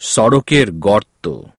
সড়কের গর্ত।